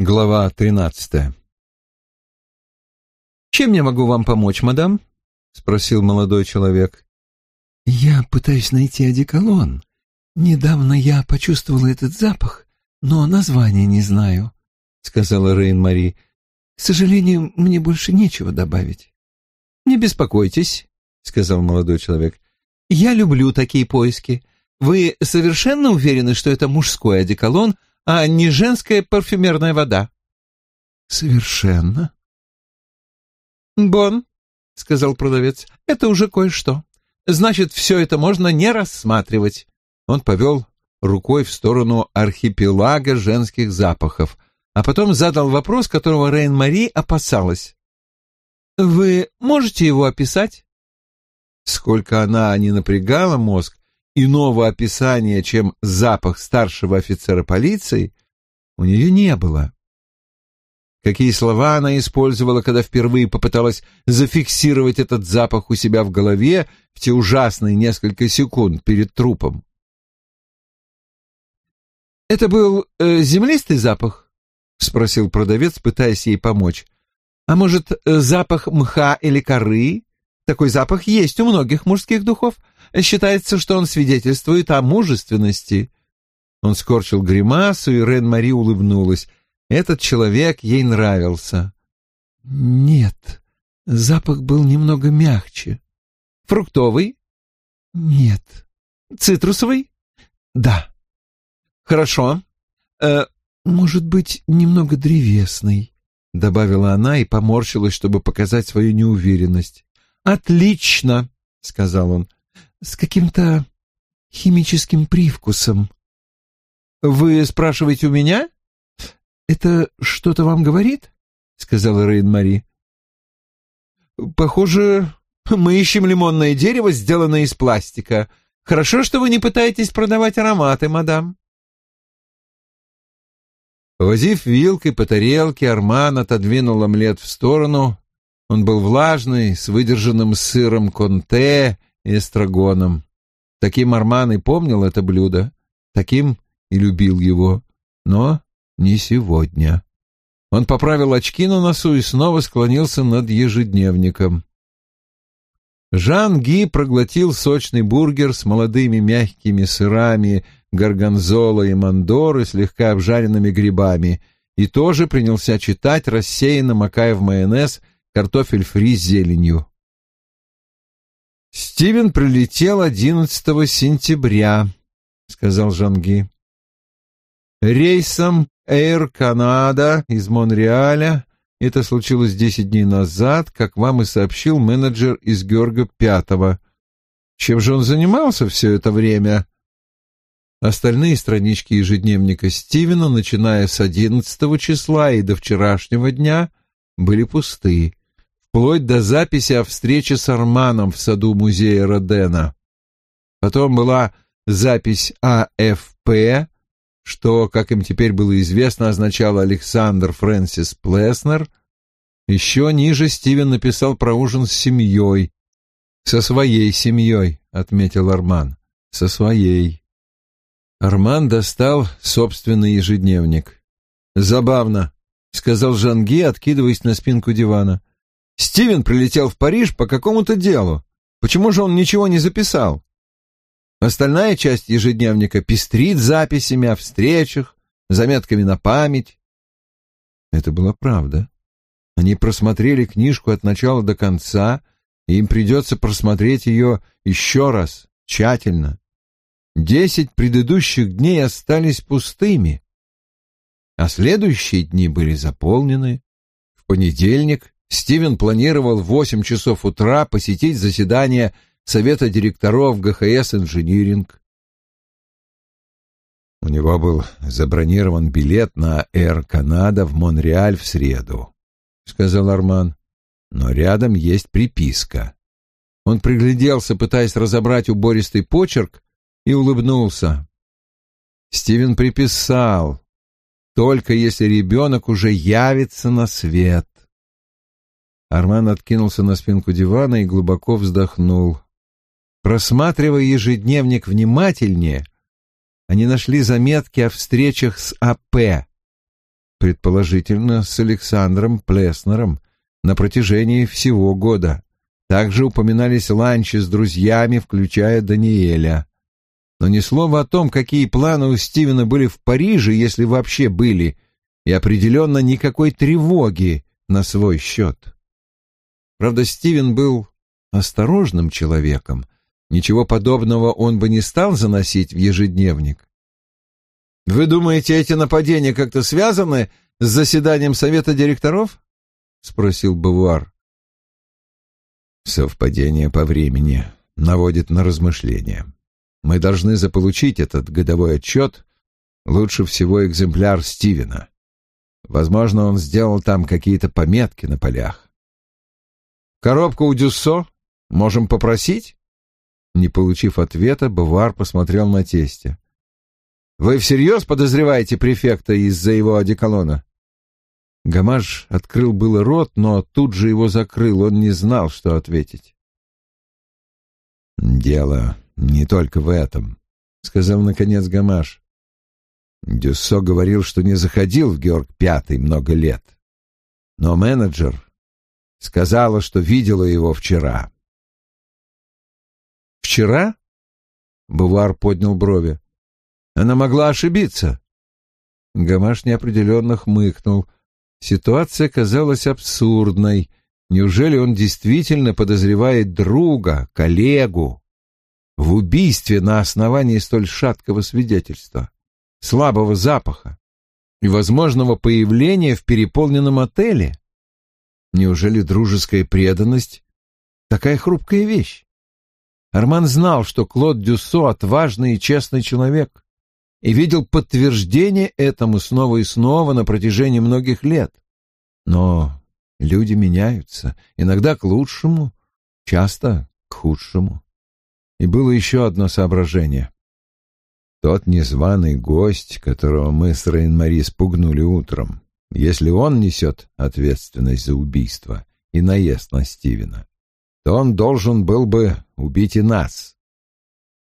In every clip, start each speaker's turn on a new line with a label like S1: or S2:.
S1: Глава тринадцатая
S2: «Чем я могу вам помочь, мадам?» — спросил молодой человек.
S3: «Я пытаюсь найти одеколон. Недавно я почувствовала этот запах, но названия не знаю», — сказала Рейн-Мари. «К сожалению, мне больше нечего добавить».
S2: «Не беспокойтесь», — сказал молодой человек. «Я люблю такие поиски. Вы совершенно уверены, что это мужской одеколон, а не женская парфюмерная вода?»
S3: «Совершенно».
S2: «Бон», — сказал продавец, — «это уже кое-что. Значит, все это можно не рассматривать». Он повел рукой в сторону архипелага женских запахов, а потом задал вопрос, которого Рейн-Мари опасалась. «Вы можете его описать?» Сколько она не напрягала мозг, иного описания, чем запах старшего офицера полиции, у нее не было. Какие слова она использовала, когда впервые попыталась зафиксировать этот запах у себя в голове в те ужасные несколько секунд перед трупом. «Это был э, землистый запах?» — спросил продавец, пытаясь ей помочь. «А может, э, запах мха или коры? Такой запах есть у многих мужских духов. Считается, что он свидетельствует о мужественности». Он скорчил гримасу, и Рен-Мари улыбнулась. Этот человек ей нравился.
S3: «Нет, запах был немного мягче».
S2: «Фруктовый?»
S3: «Нет».
S2: «Цитрусовый?»
S3: «Да».
S2: «Хорошо.
S3: Э, может быть, немного древесный», — добавила она и поморщилась, чтобы показать свою неуверенность.
S2: «Отлично», — сказал он, —
S3: «с каким-то химическим привкусом».
S2: «Вы спрашиваете у меня?»
S3: «Это что-то вам говорит?» — сказала Рейн-Мари.
S2: «Похоже, мы ищем лимонное дерево, сделанное из пластика. Хорошо, что вы не пытаетесь продавать ароматы, мадам». Повозив вилкой по тарелке, Арман отодвинул омлет в сторону. Он был влажный, с выдержанным сыром конте эстрагоном. Таким Арман и помнил это блюдо, таким и любил его. Но не сегодня. Он поправил очки на носу и снова склонился над ежедневником. Жан Ги проглотил сочный бургер с молодыми мягкими сырами, горгонзола и мандоры, слегка обжаренными грибами, и тоже принялся читать, рассеянно макая в майонез картофель фри с зеленью. «Стивен прилетел 11 сентября», — сказал Жанги. «Рейсом Air Canada из Монреаля. Это случилось десять дней назад, как вам и сообщил менеджер из Георга Пятого. Чем же он занимался все это время? Остальные странички ежедневника Стивена, начиная с одиннадцатого числа и до вчерашнего дня, были пусты, вплоть до записи о встрече с Арманом в саду музея Родена. Потом была запись АФП, что, как им теперь было известно, означало Александр Фрэнсис Плеснер. Еще ниже Стивен написал про ужин с семьей. «Со своей семьей», — отметил Арман. «Со своей». Арман достал собственный ежедневник. «Забавно», — сказал Жанги, откидываясь на спинку дивана. «Стивен прилетел в Париж по какому-то делу. Почему же он ничего не записал?» Остальная часть ежедневника пестрит записями о встречах, заметками на память. Это была правда. Они просмотрели книжку от начала до конца, и им придется просмотреть ее еще раз, тщательно. Десять предыдущих дней остались пустыми, а следующие дни были заполнены. В понедельник Стивен планировал в восемь часов утра посетить заседание совета директоров ГХС «Инжиниринг». У него был забронирован билет на Air Канада в Монреаль в среду, — сказал Арман. Но рядом есть приписка. Он пригляделся, пытаясь разобрать убористый почерк, и улыбнулся. Стивен приписал, только если ребенок уже явится на свет. Арман откинулся на спинку дивана и глубоко вздохнул. Просматривая ежедневник внимательнее, они нашли заметки о встречах с АП. предположительно с Александром Плеснером, на протяжении всего года. Также упоминались ланчи с друзьями, включая Даниэля. Но ни слова о том, какие планы у Стивена были в Париже, если вообще были, и определенно никакой тревоги на свой счет. Правда, Стивен был осторожным человеком. Ничего подобного он бы не стал заносить в ежедневник. «Вы думаете, эти нападения как-то связаны с заседанием совета директоров?» — спросил Бавуар. «Совпадение по времени наводит на размышления. Мы должны заполучить этот годовой отчет, лучше всего экземпляр Стивена. Возможно, он сделал там какие-то пометки на полях. Коробку у Дюссо можем попросить?» Не получив ответа, Бавуар посмотрел на тестя. «Вы всерьез подозреваете префекта из-за его одеколона?» Гамаш открыл было рот, но тут же его закрыл, он не знал, что ответить. «Дело не только в этом», — сказал наконец Гамаш. Дюссо говорил, что не заходил в Георг Пятый много лет. Но менеджер сказала, что видела его вчера. «Вчера?» — Бувар поднял брови. «Она могла ошибиться». Гамаш неопределенно хмыкнул — Ситуация казалась абсурдной. Неужели он действительно подозревает друга, коллегу в убийстве на основании столь шаткого свидетельства, слабого запаха и возможного появления в переполненном отеле? Неужели дружеская преданность — такая хрупкая вещь? Арман знал, что Клод Дюссо — отважный и честный человек и видел подтверждение этому снова и снова на протяжении многих лет. Но люди меняются, иногда к лучшему, часто к худшему. И было еще одно соображение. Тот незваный гость, которого мы с Рейн-Мари спугнули утром, если он несет ответственность за убийство и наезд на Стивена, то он должен был бы убить и нас.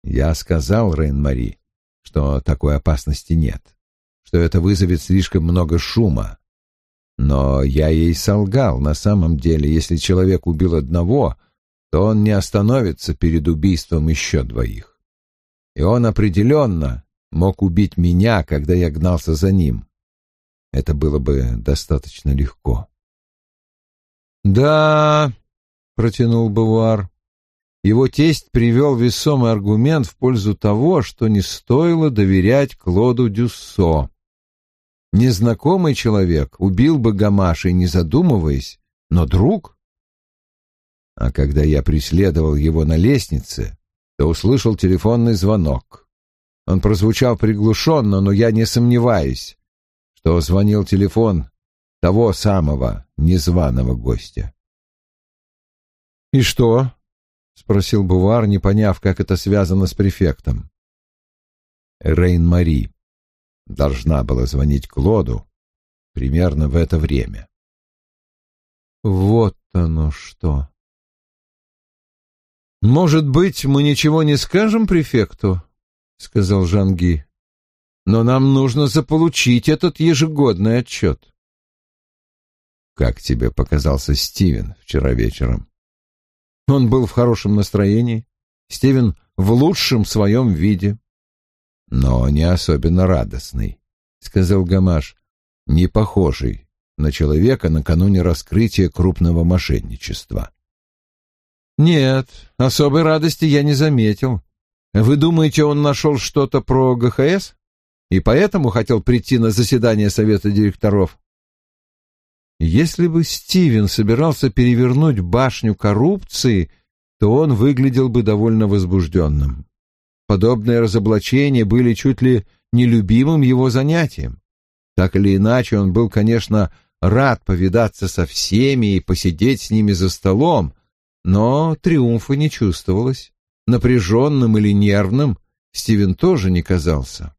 S2: Я сказал Рейн-Мари, что такой опасности нет, что это вызовет слишком много шума. Но я ей солгал. На самом деле, если человек убил одного, то он не остановится перед убийством еще двоих. И он определенно мог убить меня, когда я гнался за ним. Это было бы достаточно легко. «Да», — протянул Бавуар, его тесть привел весомый аргумент в пользу того, что не стоило доверять Клоду Дюссо. Незнакомый человек убил бы Гамаши, не задумываясь, но друг... А когда я преследовал его на лестнице, то услышал телефонный звонок. Он прозвучал приглушенно, но я не сомневаюсь, что звонил телефон того самого незваного гостя. «И что?» — спросил Бувар, не поняв, как это связано с префектом. Рейн-Мари должна была звонить Клоду примерно в это время. Вот оно что. Может быть, мы ничего не скажем префекту, сказал Жанги. Но нам нужно заполучить этот ежегодный отчет. Как тебе показался Стивен вчера вечером? Он был в хорошем настроении, Стивен в лучшем своем виде. Но не особенно радостный, — сказал Гамаш, — не похожий на человека накануне раскрытия крупного мошенничества. Нет, особой радости я не заметил. Вы думаете, он нашел что-то про ГХС? И поэтому хотел прийти на заседание совета директоров? Если бы Стивен собирался перевернуть башню коррупции, то он выглядел бы довольно возбужденным. Подобные разоблачения были чуть ли нелюбимым его занятием. Так или иначе, он был, конечно, рад повидаться со всеми и посидеть с ними за столом, но триумфа не чувствовалось. Напряженным или нервным Стивен тоже не казался.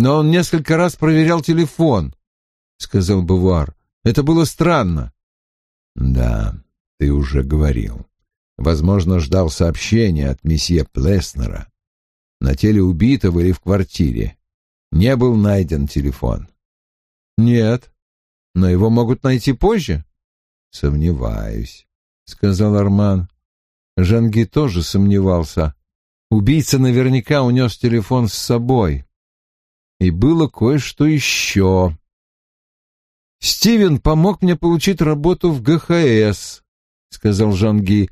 S2: «Но он несколько раз проверял телефон», — сказал Бувар. Это было странно. Да, ты уже говорил. Возможно, ждал сообщения от месье Плеснера. На теле убитого или в квартире. Не был найден телефон. Нет, но его могут найти позже. Сомневаюсь, сказал Арман. Жанги тоже сомневался. Убийца наверняка унес телефон с собой. И было кое-что еще. «Стивен помог мне получить работу в ГХС», — сказал Жанги.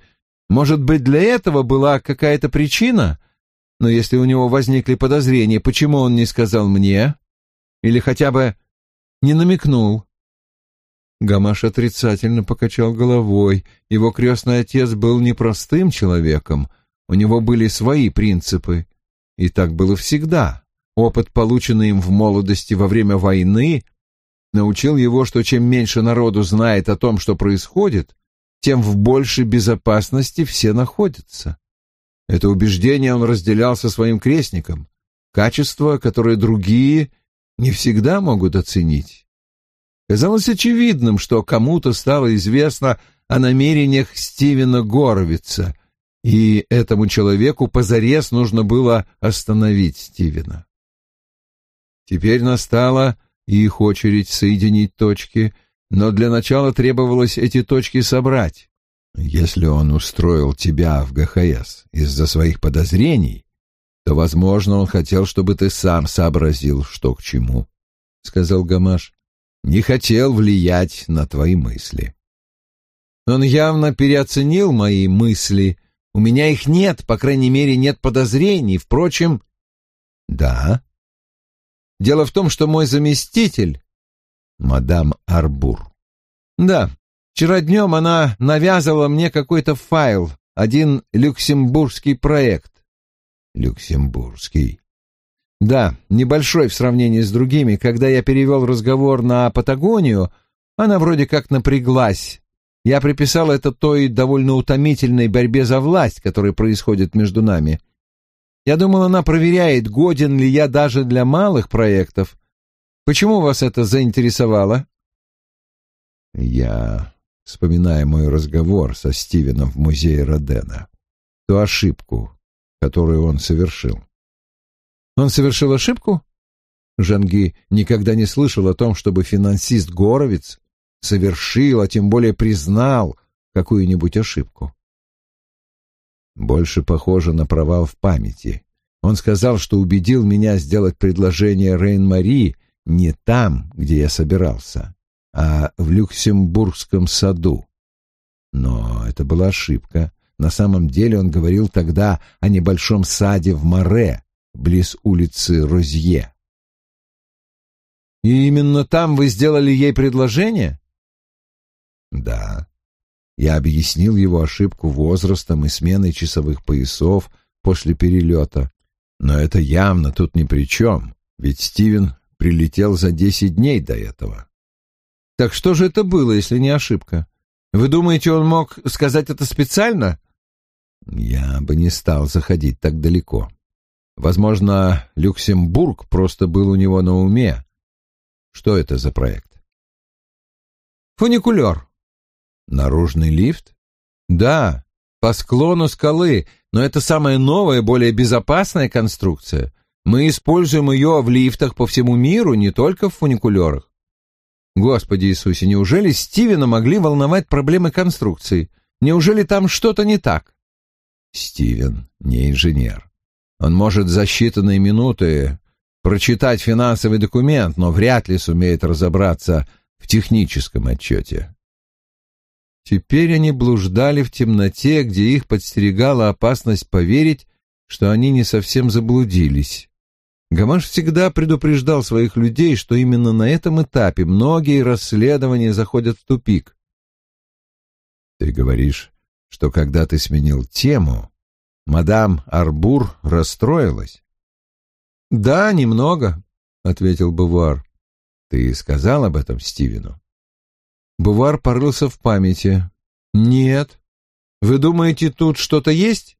S2: «Может быть, для этого была какая-то причина? Но если у него возникли подозрения, почему он не сказал мне? Или хотя бы не намекнул?» Гамаш отрицательно покачал головой. Его крестный отец был непростым человеком. У него были свои принципы. И так было всегда. Опыт, полученный им в молодости во время войны, научил его, что чем меньше народу знает о том, что происходит, тем в большей безопасности все находятся. Это убеждение он разделял со своим крестником, качество, которое другие не всегда могут оценить. Казалось очевидным, что кому-то стало известно о намерениях Стивена Горовица, и этому человеку позарез нужно было остановить Стивена. Теперь настала их очередь соединить точки, но для начала требовалось эти точки собрать. Если он устроил тебя в ГХС из-за своих подозрений, то, возможно, он хотел, чтобы ты сам сообразил, что к чему, — сказал Гамаш. Не хотел влиять на твои мысли. Он явно переоценил мои мысли. У меня их нет, по крайней мере, нет подозрений. Впрочем, да, Дело в том, что мой заместитель... Мадам Арбур. Да, вчера днем она навязывала мне какой-то файл, один люксембургский проект. Люксембургский. Да, небольшой в сравнении с другими. Когда я перевел разговор на Патагонию, она вроде как напряглась. Я приписал это той довольно утомительной борьбе за власть, которая происходит между нами. Я думал, она проверяет, годен ли я даже для малых проектов. Почему вас это заинтересовало? Я, вспоминая мой разговор со Стивеном в музее Родена, ту ошибку, которую он совершил. Он совершил ошибку? Жанги никогда не слышал о том, чтобы финансист Горовец совершил, а тем более признал какую-нибудь ошибку больше похоже на провал в памяти. Он сказал, что убедил меня сделать предложение Рейн-Мари не там, где я собирался, а в Люксембургском саду. Но это была ошибка. На самом деле он говорил тогда о небольшом саде в Море, близ улицы Розье. «И именно там вы сделали ей предложение?» «Да. Я объяснил его ошибку возрастом и сменой часовых поясов после перелета. Но это явно тут ни при чем, ведь Стивен прилетел за десять дней до этого. Так что же это было, если не ошибка? Вы думаете, он мог сказать это специально? Я бы не стал заходить так далеко. Возможно, Люксембург просто был у него на уме. Что это за проект? Фуникулер. Наружный лифт? Да, по склону скалы, но это самая новая, более безопасная конструкция. Мы используем ее в лифтах по всему миру, не только в фуникулерах. Господи Иисусе, неужели Стивена могли волновать проблемы конструкции? Неужели там что-то не так? Стивен не инженер. Он может за считанные минуты прочитать финансовый документ, но вряд ли сумеет разобраться в техническом отчете. Теперь они блуждали в темноте, где их подстерегала опасность поверить, что они не совсем заблудились. Гамаш всегда предупреждал своих людей, что именно на этом этапе многие расследования заходят в тупик. «Ты говоришь, что когда ты сменил тему, мадам Арбур расстроилась?» «Да, немного», — ответил Бувар. «Ты сказал об этом Стивену?» Бувар порылся в памяти. «Нет. Вы думаете, тут что-то есть?»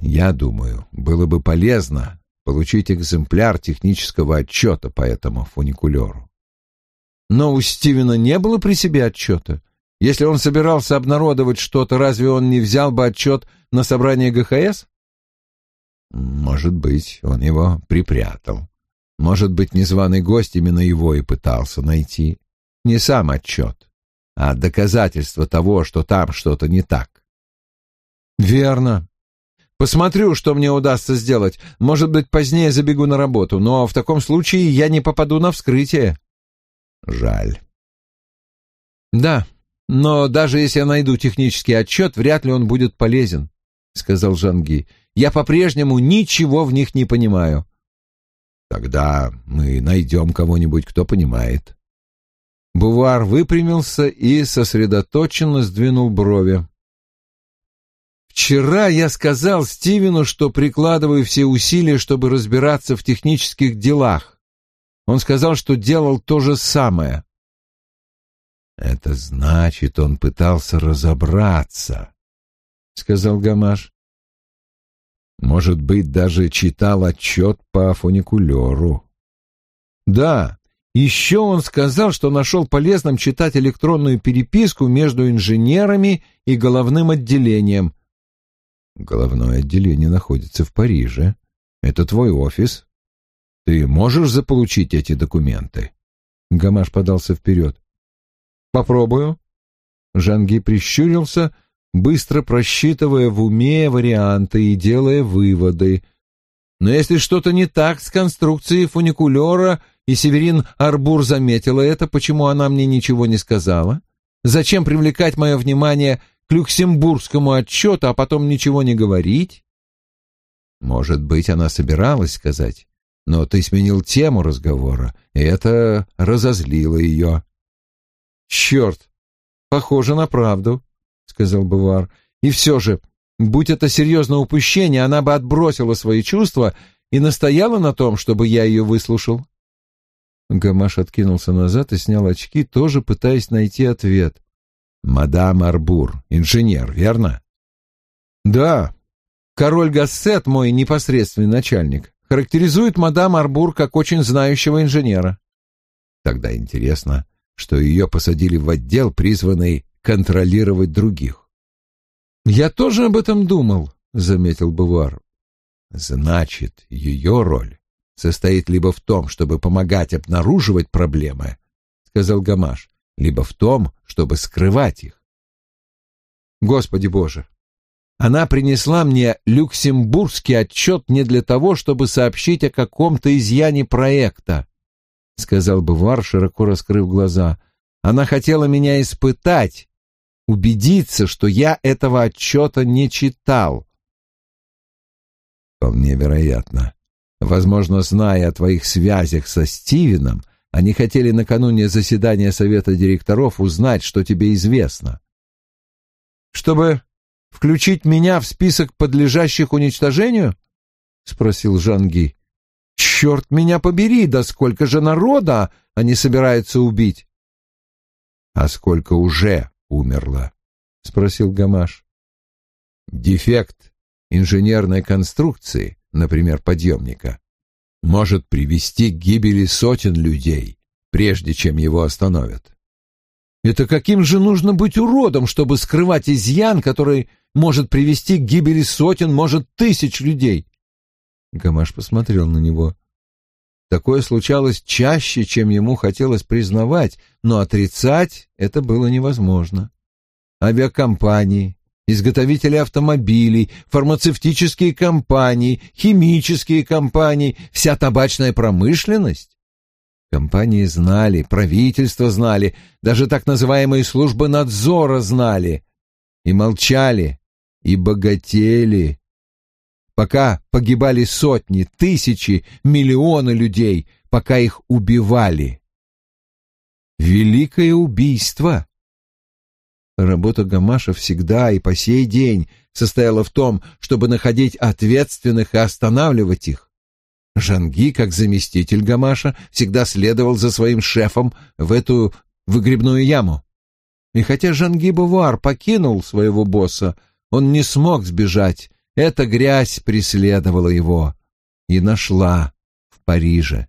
S2: «Я думаю, было бы полезно получить экземпляр технического отчета по этому фуникулеру». «Но у Стивена не было при себе отчета. Если он собирался обнародовать что-то, разве он не взял бы отчет на собрание ГХС?» «Может быть, он его припрятал. Может быть, незваный гость именно его и пытался найти. Не сам отчет, а доказательство того, что там что-то не так. Верно. Посмотрю, что мне удастся сделать. Может быть, позднее забегу на работу, но в таком случае я не попаду на вскрытие. Жаль. Да, но даже если я найду технический отчет, вряд ли он будет полезен, сказал Жанги. Я по-прежнему ничего в них не понимаю. Тогда мы найдем кого-нибудь, кто понимает. Бувар выпрямился и сосредоточенно сдвинул брови. Вчера я сказал Стивену, что прикладываю все усилия, чтобы разбираться в технических делах. Он сказал, что делал то же самое. Это значит, он пытался разобраться, сказал Гамаш. Может быть, даже читал отчет по фуникулеру. Да, еще он сказал, что нашел полезным читать электронную переписку между инженерами и головным отделением. Головное отделение находится в Париже. Это твой офис. Ты можешь заполучить эти документы? Гамаш подался вперед. Попробую. Жанги прищурился быстро просчитывая в уме варианты и делая выводы. Но если что-то не так с конструкцией фуникулера, и Северин Арбур заметила это, почему она мне ничего не сказала? Зачем привлекать мое внимание к люксембургскому отчету, а потом ничего не говорить? Может быть, она собиралась сказать, но ты сменил тему разговора, и это разозлило ее. Черт, похоже на правду сказал Бувар. «И все же, будь это серьезное упущение, она бы отбросила свои чувства и настояла на том, чтобы я ее выслушал». Гамаш откинулся назад и снял очки, тоже пытаясь найти ответ. «Мадам Арбур, инженер, верно?» «Да. Король Гассет, мой непосредственный начальник, характеризует мадам Арбур как очень знающего инженера». «Тогда интересно, что ее посадили в отдел, призванный контролировать других. «Я тоже об этом думал», — заметил Бувар. «Значит, ее роль состоит либо в том, чтобы помогать обнаруживать проблемы, — сказал Гамаш, — либо в том, чтобы скрывать их. Господи Боже! Она принесла мне люксембургский отчет не для того, чтобы сообщить о каком-то изъяне проекта, — сказал Бувар, широко раскрыв глаза. Она хотела меня испытать, убедиться, что я этого отчета не читал. Вполне вероятно. Возможно, зная о твоих связях со Стивеном, они хотели накануне заседания совета директоров узнать, что тебе известно. Чтобы включить меня в список подлежащих уничтожению? спросил Жанги. Черт меня побери, да сколько же народа они собираются убить? А сколько уже умерла? — спросил Гамаш. Дефект инженерной конструкции, например, подъемника, может привести к гибели сотен людей, прежде чем его остановят. Это каким же нужно быть уродом, чтобы скрывать изъян, который может привести к гибели сотен, может, тысяч людей? Гамаш посмотрел на него. Такое случалось чаще, чем ему хотелось признавать, но отрицать это было невозможно. Авиакомпании, изготовители автомобилей, фармацевтические компании, химические компании, вся табачная промышленность. Компании знали, правительство знали, даже так называемые службы надзора знали. И молчали, и богатели, пока погибали сотни, тысячи, миллионы людей, пока их убивали. Великое убийство. Работа Гамаша всегда и по сей день состояла в том, чтобы находить ответственных и останавливать их. Жанги, как заместитель Гамаша, всегда следовал за своим шефом в эту выгребную яму. И хотя Жанги Бувар покинул своего босса, он не смог сбежать, эта грязь преследовала его и нашла в Париже.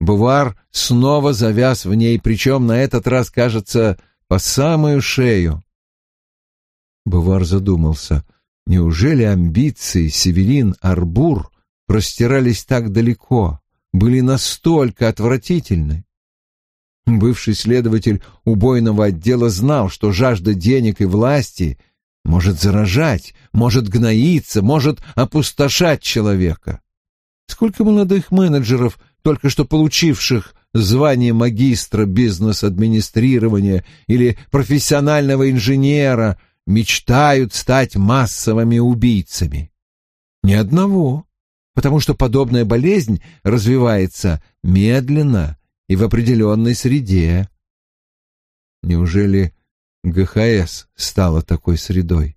S2: Бувар снова завяз в ней, причем на этот раз, кажется, по самую шею. Бувар задумался, неужели амбиции Северин Арбур простирались так далеко? были настолько отвратительны. Бывший следователь убойного отдела знал, что жажда денег и власти может заражать, может гноиться, может опустошать человека. Сколько молодых менеджеров, только что получивших звание магистра бизнес-администрирования или профессионального инженера, мечтают стать массовыми убийцами? Ни одного, потому что подобная болезнь развивается медленно и в определенной среде. Неужели ГХС стала такой средой?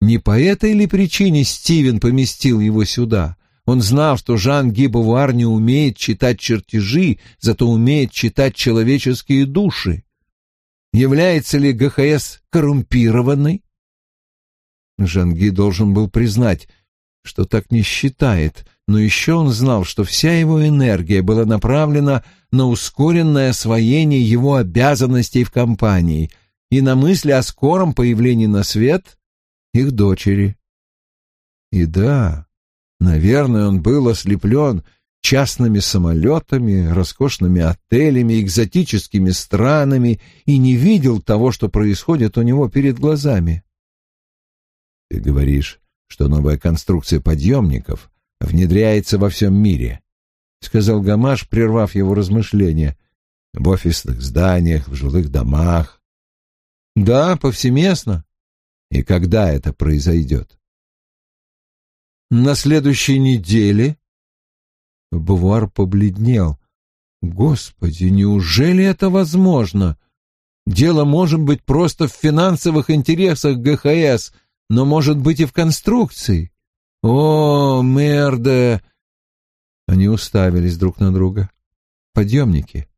S2: Не по этой ли причине Стивен поместил его сюда? Он знал, что Жан Гибовар не умеет читать чертежи, зато умеет читать человеческие души. Является ли ГХС коррумпированной? Жанги должен был признать, что так не считает, но еще он знал, что вся его энергия была направлена на ускоренное освоение его обязанностей в компании и на мысли о скором появлении на свет их дочери. И да, наверное, он был ослеплен частными самолетами, роскошными отелями, экзотическими странами и не видел того, что происходит у него перед глазами. Ты говоришь, что новая конструкция подъемников внедряется во всем мире, — сказал Гамаш, прервав его размышления. — В офисных зданиях, в жилых домах. — Да, повсеместно. — И когда это произойдет? — На следующей неделе. Бувар побледнел. — Господи, неужели это возможно? Дело может быть просто в финансовых интересах ГХС, но может быть и в конструкции. «О, мерда!» Они уставились друг на друга. Подъемники.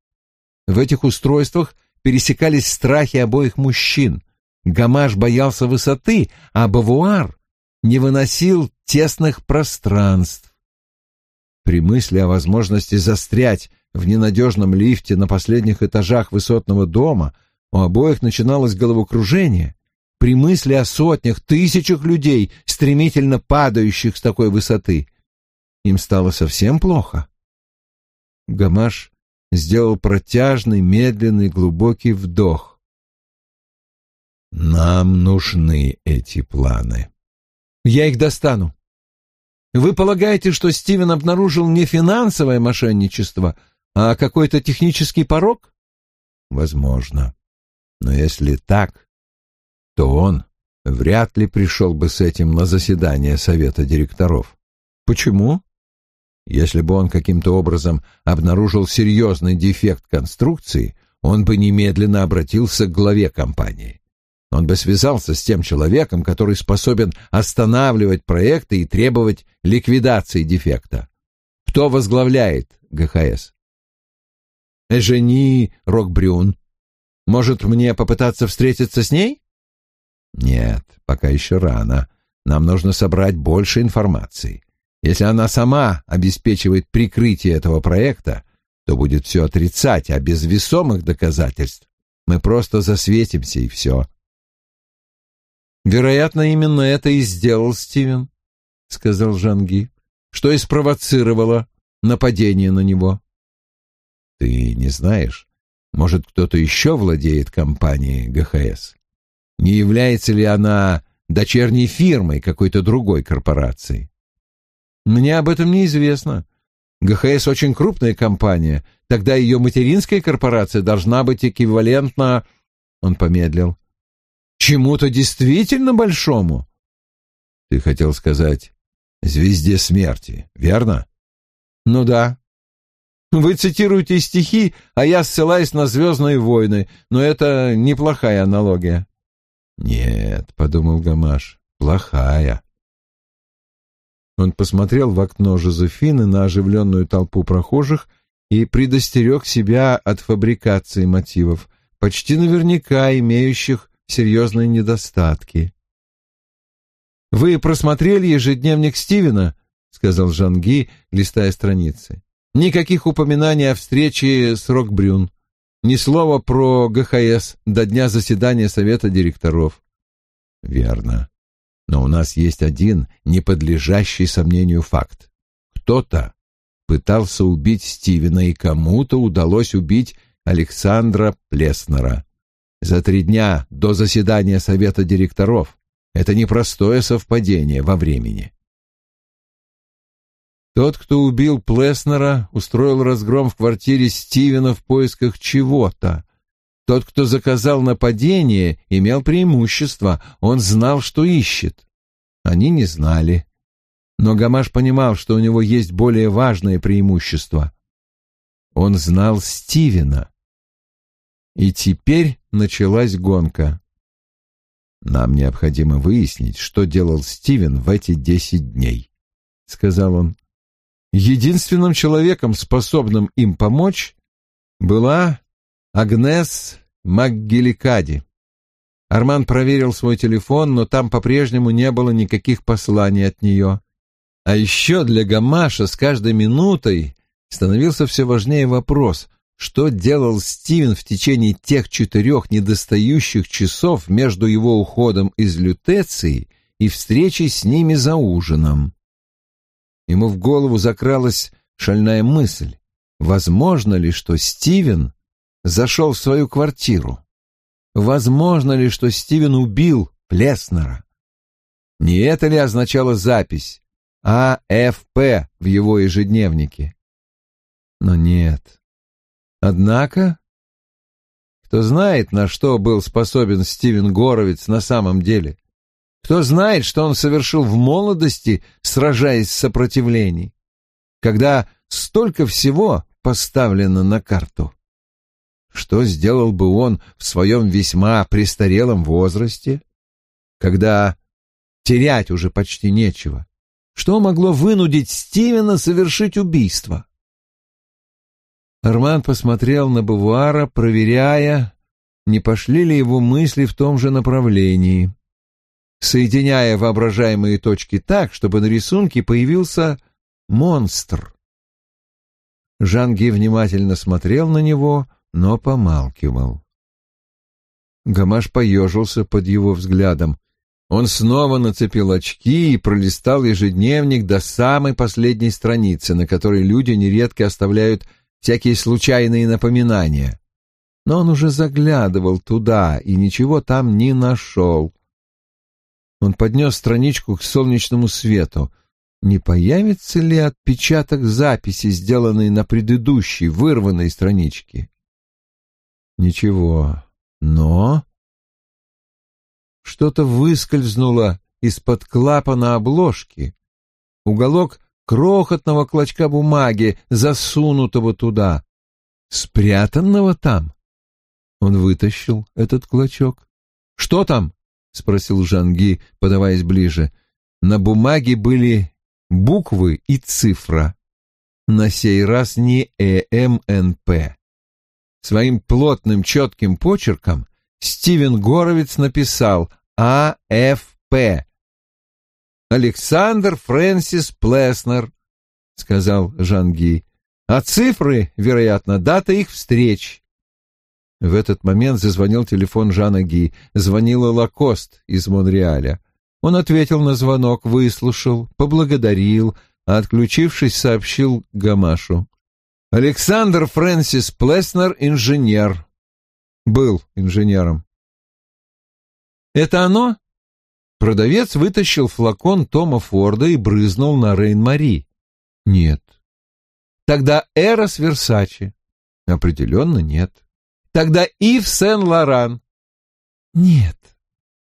S2: В этих устройствах пересекались страхи обоих мужчин. Гамаш боялся высоты, а Бавуар не выносил тесных пространств. При мысли о возможности застрять в ненадежном лифте на последних этажах высотного дома у обоих начиналось головокружение, при мысли о сотнях, тысячах людей, стремительно падающих с такой высоты. Им стало совсем плохо. Гамаш сделал протяжный, медленный, глубокий вдох. «Нам нужны эти планы». «Я их достану. Вы полагаете, что Стивен обнаружил не финансовое мошенничество, а какой-то технический порог?» «Возможно. Но если так, то он вряд ли пришел бы с этим на заседание совета директоров. Почему? Если бы он каким-то образом обнаружил серьезный дефект конструкции, он бы немедленно обратился к главе компании. Он бы связался с тем человеком, который способен останавливать проекты и требовать ликвидации дефекта. Кто возглавляет ГХС? Эжени Рокбрюн. Может, мне попытаться встретиться с ней? Нет, пока еще рано. Нам нужно собрать больше информации. Если она сама обеспечивает прикрытие этого проекта, то будет все отрицать, а без весомых доказательств мы просто засветимся и все. Вероятно, именно это и сделал Стивен, — сказал Жанги, — что и спровоцировало нападение на него. Ты не знаешь, может, кто-то еще владеет компанией ГХС? Не является ли она дочерней фирмой какой-то другой корпорации? Мне об этом неизвестно. ГХС очень крупная компания, тогда ее материнская корпорация должна быть эквивалентна... Он помедлил. Чему-то действительно большому? Ты хотел сказать «звезде смерти», верно? Ну да. Вы цитируете стихи, а я ссылаюсь на «Звездные войны», но это неплохая аналогия. «Нет», — подумал Гамаш, — «плохая». Он посмотрел в окно Жозефины на оживленную толпу прохожих и предостерег себя от фабрикации мотивов, почти наверняка имеющих серьезные недостатки. «Вы просмотрели ежедневник Стивена?» — сказал Жанги, листая страницы. «Никаких упоминаний о встрече с Рокбрюн. Ни слова про ГХС до дня заседания совета директоров. Верно. Но у нас есть один неподлежащий сомнению факт. Кто-то пытался убить Стивена, и кому-то удалось убить Александра Плеснера. За три дня до заседания совета директоров. Это непростое совпадение во времени. Тот, кто убил Плеснера, устроил разгром в квартире Стивена в поисках чего-то. Тот, кто заказал нападение, имел преимущество, он знал, что ищет. Они не знали. Но Гамаш понимал, что у него есть более важное преимущество. Он знал Стивена. И теперь началась гонка. «Нам необходимо выяснить, что делал Стивен в эти десять дней», — сказал он. Единственным человеком, способным им помочь, была Агнес МакГеликади. Арман проверил свой телефон, но там по-прежнему не было никаких посланий от нее. А еще для Гамаша с каждой минутой становился все важнее вопрос, что делал Стивен в течение тех четырех недостающих часов между его уходом из лютеции и встречей с ними за ужином. Ему в голову закралась шальная мысль. Возможно ли, что Стивен зашел в свою квартиру? Возможно ли, что Стивен убил Плеснера? Не это ли означала запись АФП в его ежедневнике. Но нет. Однако, кто знает, на что был способен Стивен Горовец на самом деле? Кто знает, что он совершил в молодости, сражаясь с сопротивлением, когда столько всего поставлено на карту? Что сделал бы он в своем весьма престарелом возрасте, когда терять уже почти нечего? Что могло вынудить Стивена совершить убийство? Арман посмотрел на Бавуара, проверяя, не пошли ли его мысли в том же направлении, соединяя воображаемые точки так, чтобы на рисунке появился монстр. Жанги внимательно смотрел на него, но помалкивал. Гамаш поежился под его взглядом. Он снова нацепил очки и пролистал ежедневник до самой последней страницы, на которой люди нередко оставляют всякие случайные напоминания. Но он уже заглядывал туда и ничего там не нашел. Он поднес страничку к солнечному свету. Не появится ли отпечаток записи, сделанной на предыдущей, вырванной страничке? Ничего. Но что-то выскользнуло из-под клапана обложки. Уголок крохотного клочка бумаги, засунутого туда, спрятанного там. Он вытащил этот клочок. «Что там?» — спросил Жанги, подаваясь ближе. На бумаге были буквы и цифра. На сей раз не ЭМНП. Своим плотным четким почерком Стивен Горовец написал «АФП». «Александр Фрэнсис Плеснер», — сказал Жанги. «А цифры, вероятно, дата их встреч». В этот момент зазвонил телефон Жана Ги. Звонила Лакост из Монреаля. Он ответил на звонок, выслушал, поблагодарил, а отключившись, сообщил Гамашу. «Александр Фрэнсис Плеснер, инженер. Был инженером. «Это оно?» Продавец вытащил флакон Тома Форда и брызнул на Рейн-Мари. «Нет». «Тогда Эрос Версачи?» «Определенно нет». «Тогда Ив Сен-Лоран?»
S3: «Нет,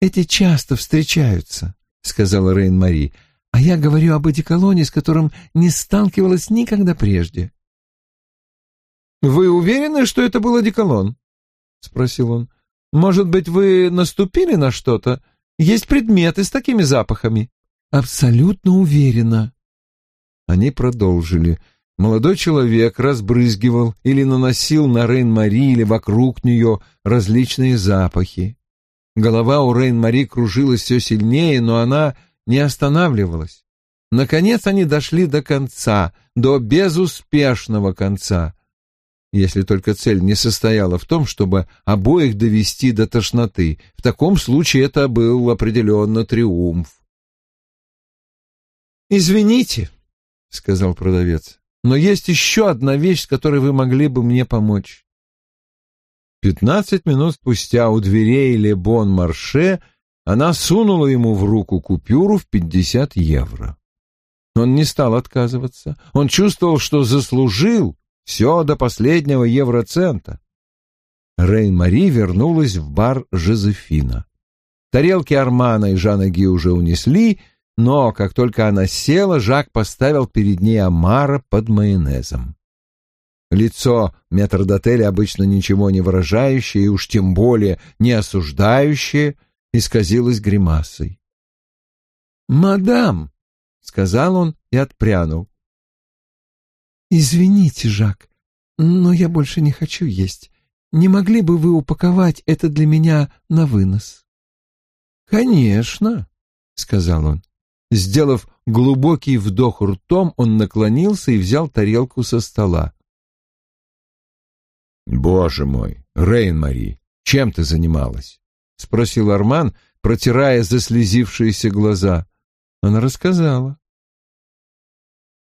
S3: эти часто встречаются», — сказала Рейн-Мари. «А я говорю об одеколоне, с которым не сталкивалась никогда прежде».
S2: «Вы уверены, что это был одеколон?» — спросил он. «Может быть, вы наступили на что-то? Есть предметы с такими запахами?»
S3: «Абсолютно уверена».
S2: Они продолжили. Молодой человек разбрызгивал или наносил на Рейн-Мари или вокруг нее различные запахи. Голова у Рейн-Мари кружилась все сильнее, но она не останавливалась. Наконец они дошли до конца, до безуспешного конца если только цель не состояла в том, чтобы обоих довести до тошноты. В таком случае это был определенно триумф. «Извините», — сказал продавец, но есть еще одна вещь, с которой вы могли бы мне помочь. Пятнадцать минут спустя у дверей Лебон Марше она сунула ему в руку купюру в пятьдесят евро. Он не стал отказываться. Он чувствовал, что заслужил все до последнего евроцента. Рейн-Мари вернулась в бар Жозефина. Тарелки Армана и Жана Ги уже унесли, но как только она села, Жак поставил перед ней омара под майонезом. Лицо метрдотеля, обычно ничего не выражающее и уж тем более не осуждающее, исказилось гримасой. «Мадам!» — сказал он и отпрянул.
S3: «Извините, Жак, но я больше не хочу есть. Не могли бы вы упаковать это для меня на вынос?»
S2: «Конечно», — сказал он. Сделав глубокий вдох ртом, он наклонился и взял тарелку со стола. «Боже мой, Рейн-Мари, чем ты занималась?» — спросил Арман, протирая заслезившиеся глаза. Она рассказала.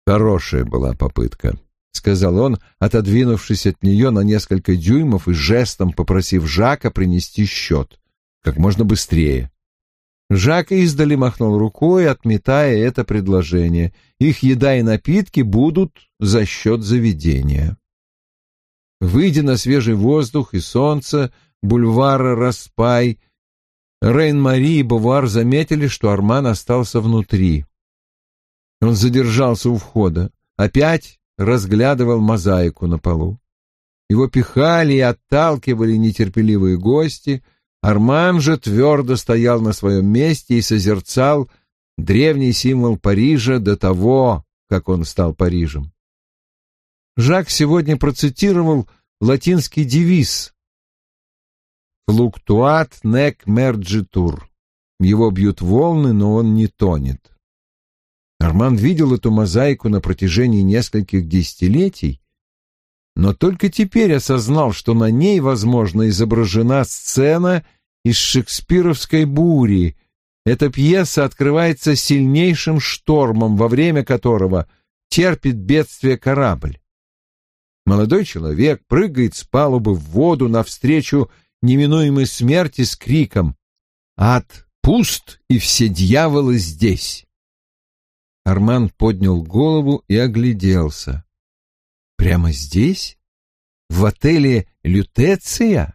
S2: «Хорошая была попытка», — сказал он, отодвинувшись от нее на несколько дюймов и жестом попросив Жака принести счет как можно быстрее. Жак издали махнул рукой, отметая это предложение. Их еда и напитки будут за счет заведения. Выйдя на свежий воздух и солнце бульвара Распай, Рейн-Мари и Бувар заметили, что Арман остался внутри. Он задержался у входа, опять разглядывал мозаику на полу. Его пихали и отталкивали нетерпеливые гости — Арман же твердо стоял на своем месте и созерцал древний символ Парижа до того, как он стал Парижем. Жак сегодня процитировал латинский девиз «Флуктуат нек мерджитур». Его бьют волны, но он не тонет. Арман видел эту мозаику на протяжении нескольких десятилетий, но только теперь осознал, что на ней, возможно, изображена сцена из шекспировской бури. Эта пьеса открывается сильнейшим штормом, во время которого терпит бедствие корабль. Молодой человек прыгает с палубы в воду навстречу неминуемой смерти с криком «Ад пуст, и все дьяволы здесь!» Арман поднял голову и огляделся. «Прямо здесь? В отеле «Лютеция»?»